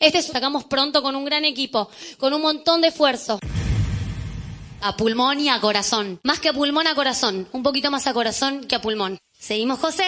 Este sacamos pronto con un gran equipo, con un montón de esfuerzo. A pulmón y a corazón. Más que a pulmón a corazón. Un poquito más a corazón que a pulmón. ¿Seguimos, José?